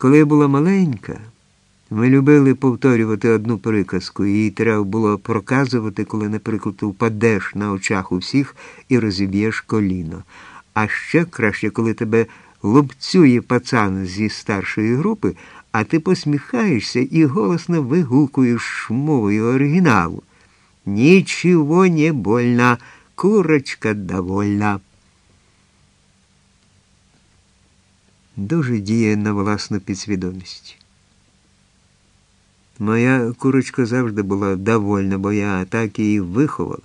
Коли я була маленька, ми любили повторювати одну приказку, її треба було проказувати, коли, наприклад, впадеш на очах у всіх і розіб'єш коліно. А ще краще, коли тебе лупцює пацан зі старшої групи, а ти посміхаєшся і голосно вигукуєш мовою оригіналу. Нічого не больно, курочка довольна. Дуже діє на власну підсвідомість. Моя курочка завжди була довольна, бо я так її виховала.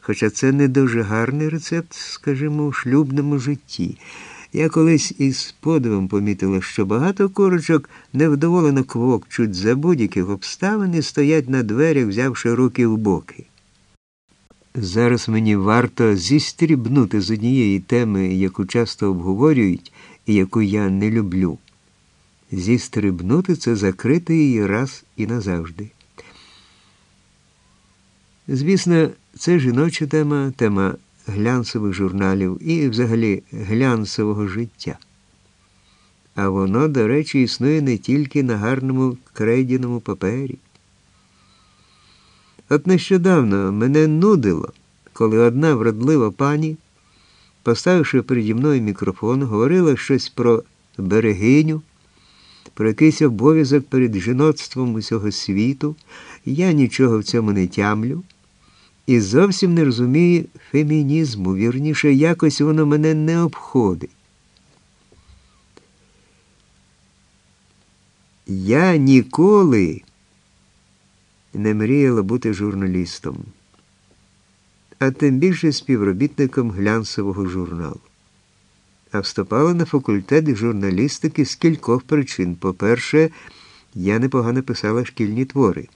Хоча це не дуже гарний рецепт, скажімо, у шлюбному житті. Я колись із подивом помітила, що багато курочок невдоволено квокчуть за будь-яких обставин і стоять на дверях, взявши руки в боки. Зараз мені варто зістрібнути з однієї теми, яку часто обговорюють яку я не люблю. Зістрибнути це закрити її раз і назавжди. Звісно, це жіноча тема, тема глянцевих журналів і, взагалі, глянцевого життя. А воно, до речі, існує не тільки на гарному крейдяному папері. От нещодавно мене нудило, коли одна вродлива пані, поставивши переді мною мікрофон, говорила щось про берегиню, про якийсь обов'язок перед жіноцтвом усього світу, я нічого в цьому не тямлю і зовсім не розумію фемінізму, вірніше, якось воно мене не обходить. Я ніколи не мріяла бути журналістом, а тим більше співробітником глянцевого журналу. А вступала на факультет журналістики з кількох причин. По-перше, я непогано писала шкільні твори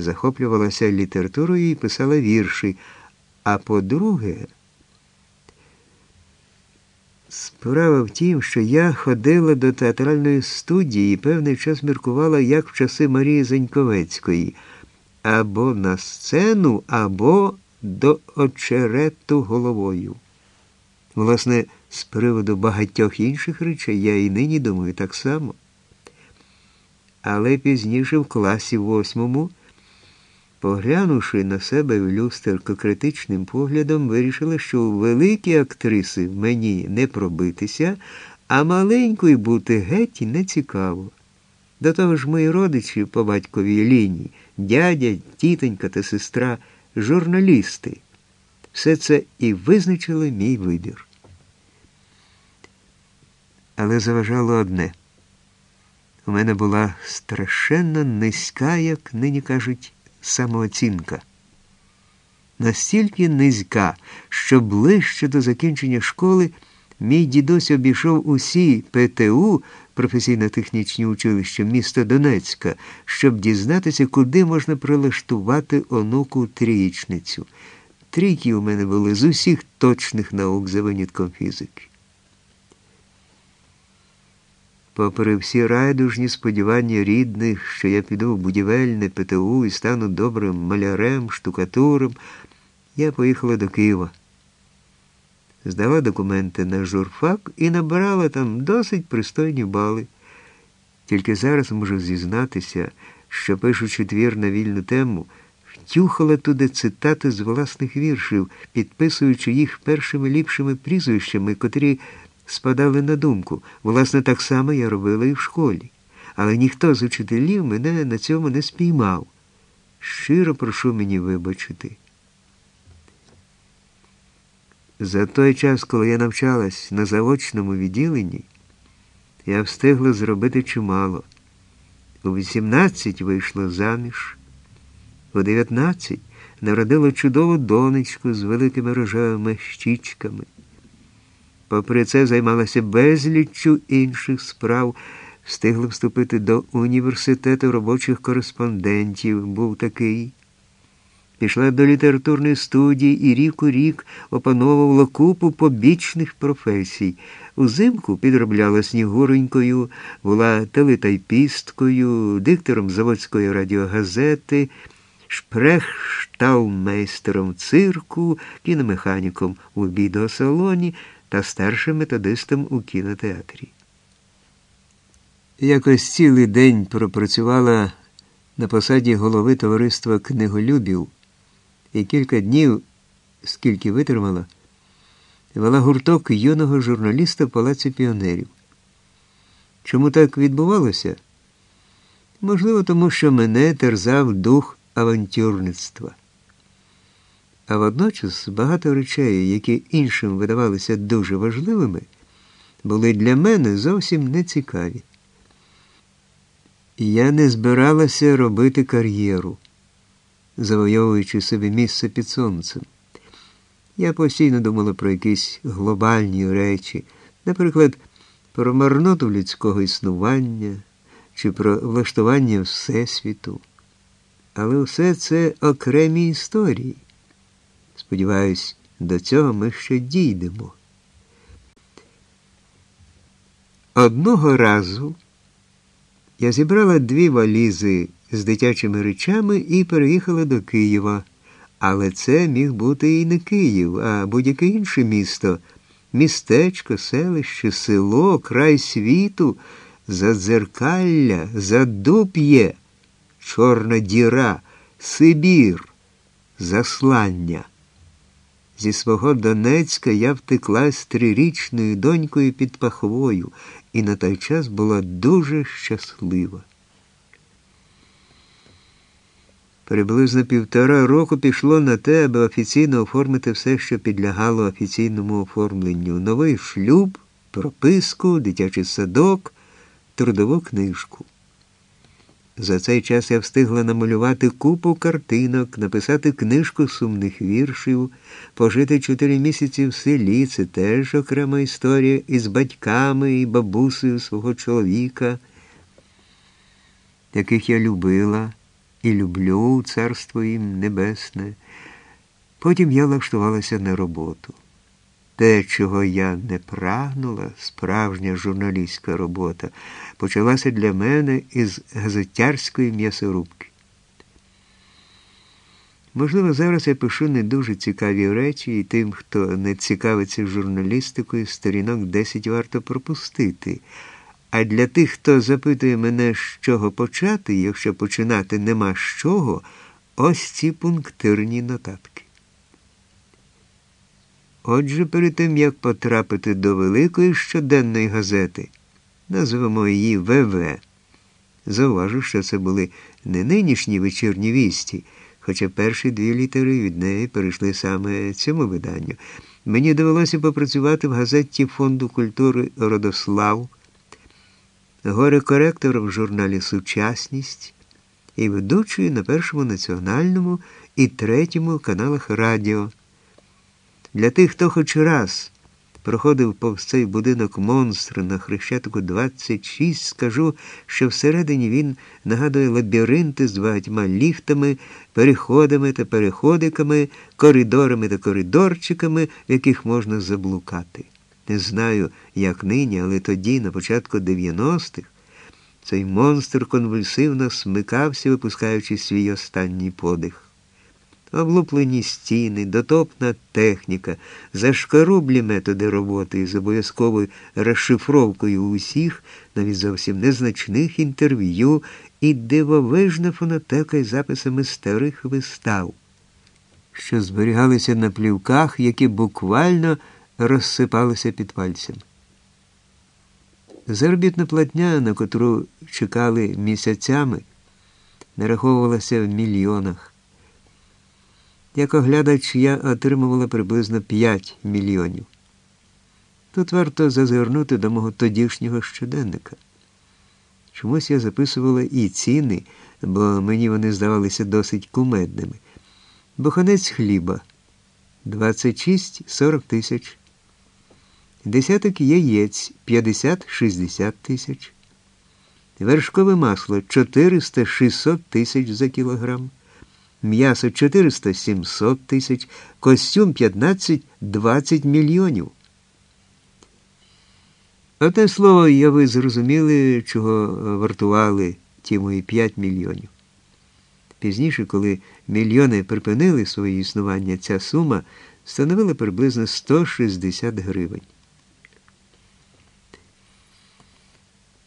захоплювалася літературою і писала вірші. А по-друге, справа в тім, що я ходила до театральної студії і певний час міркувала, як в часи Марії Заньковецької, або на сцену, або до очерету головою. Власне, з приводу багатьох інших речей я і нині думаю так само. Але пізніше в класі восьмому Поглянувши на себе в люстерко критичним поглядом, вирішила, що великі актриси мені не пробитися, а маленькою бути геть не цікаво. До того ж, мої родичі по батьковій лінії, дядя, тітонька та сестра, журналісти. Все це і визначило мій вибір. Але заважало одне. У мене була страшенно низька, як нині кажуть, самооцінка. Настільки низька, що ближче до закінчення школи мій дідусь обійшов усі ПТУ професійно-технічні училища міста Донецька, щоб дізнатися, куди можна прилаштувати онуку трієчницю. Трійки у мене були з усіх точних наук за винятком фізики. Попри всі райдужні сподівання рідних, що я піду в будівельне ПТУ і стану добрим малярем, штукатуром, я поїхала до Києва. Здала документи на журфак і набирала там досить пристойні бали. Тільки зараз можу зізнатися, що пишучи твір на вільну тему, втюхала туди цитати з власних віршів, підписуючи їх першими ліпшими прізвищами, котрі спадали на думку. Власне, так само я робила і в школі. Але ніхто з учителів мене на цьому не спіймав. Щиро прошу мені вибачити. За той час, коли я навчалась на заочному відділенні, я встигла зробити чимало. У 18 вийшла заміж, у 19 народила чудову донечку з великими рожевими щічками. Попри це займалася безліччю інших справ, встигла вступити до університету робочих кореспондентів, був такий. Пішла до літературної студії і рік у рік опановувала купу побічних професій. Узимку підробляла снігуренькою, була телетайпісткою, диктором заводської радіогазети, шпрехшталмейстером цирку, кіномеханіком у відеосалоні та старшим методистом у кінотеатрі. Якось цілий день пропрацювала на посаді голови товариства книголюбів і кілька днів, скільки витримала, вела гурток юного журналіста в Палаці піонерів. Чому так відбувалося? Можливо, тому що мене терзав дух авантюрництва. А водночас багато речей, які іншим видавалися дуже важливими, були для мене зовсім нецікаві. Я не збиралася робити кар'єру, завойовуючи собі місце під сонцем. Я постійно думала про якісь глобальні речі, наприклад, про марноту людського існування чи про влаштування Всесвіту. Але все це окремі історії. Сподіваюсь, до цього ми ще дійдемо. Одного разу я зібрала дві валізи з дитячими речами і переїхала до Києва. Але це міг бути і не Київ, а будь-яке інше місто, містечко, селище, село, край світу, задзеркалля, задуп'є, чорна діра, Сибір, заслання. Зі свого Донецька я втекла з трирічною донькою під пахвою і на той час була дуже щаслива. Приблизно півтора року пішло на те, аби офіційно оформити все, що підлягало офіційному оформленню: новий шлюб, прописку, дитячий садок, трудову книжку. За цей час я встигла намалювати купу картинок, написати книжку сумних віршів, пожити чотири місяці в селі. Це теж окрема історія із батьками і бабусею свого чоловіка, яких я любила і люблю царство їм небесне. Потім я влаштувалася на роботу. Те, чого я не прагнула, справжня журналістська робота, почалася для мене із газетярської м'ясорубки. Можливо, зараз я пишу не дуже цікаві речі, і тим, хто не цікавиться журналістикою, сторінок 10 варто пропустити. А для тих, хто запитує мене, з чого почати, якщо починати нема з чого, ось ці пунктирні нотатки. Отже, перед тим, як потрапити до великої щоденної газети, назвемо її ВВ. Зауважу, що це були не нинішні вечірні вісті, хоча перші дві літери від неї перейшли саме цьому виданню. Мені довелося попрацювати в газеті Фонду культури Родослав, горе-коректором в журналі Сучасність і ведучою на першому національному і третьому каналах радіо. Для тих, хто хоч раз проходив повз цей будинок монстр на Хрещатику 26, скажу, що всередині він нагадує лабіринти з багатьма ліфтами, переходами та переходиками, коридорами та коридорчиками, в яких можна заблукати. Не знаю, як нині, але тоді, на початку 90-х, цей монстр конвульсивно смикався, випускаючи свій останній подих. Облуплені стіни, дотопна техніка, зашкарублі методи роботи з обов'язковою розшифровкою усіх, навіть зовсім незначних інтерв'ю і дивовижна фонотека із записами старих вистав, що зберігалися на плівках, які буквально розсипалися під пальцем. Заробітна платня, на котру чекали місяцями, нараховувалася в мільйонах. Як оглядач я отримувала приблизно 5 мільйонів. Тут варто зазирнути до мого тодішнього щоденника. Чомусь я записувала і ціни, бо мені вони здавалися досить кумедними. Буханець хліба 26-40 тисяч. Десяток яєць 50-60 тисяч. Вершкове масло 400-600 тисяч за кілограм м'ясо 400-700 тисяч, костюм 15-20 мільйонів. Оте слово, я ви зрозуміли, чого вартували ті мої 5 мільйонів. Пізніше, коли мільйони припинили своє існування, ця сума становила приблизно 160 гривень.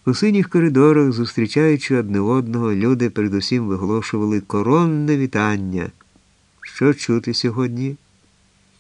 У синіх коридорах, зустрічаючи одне одного, люди передусім виголошували коронне вітання. Що чути сьогодні?